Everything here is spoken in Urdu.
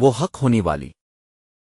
وہ حق ہونے والی۔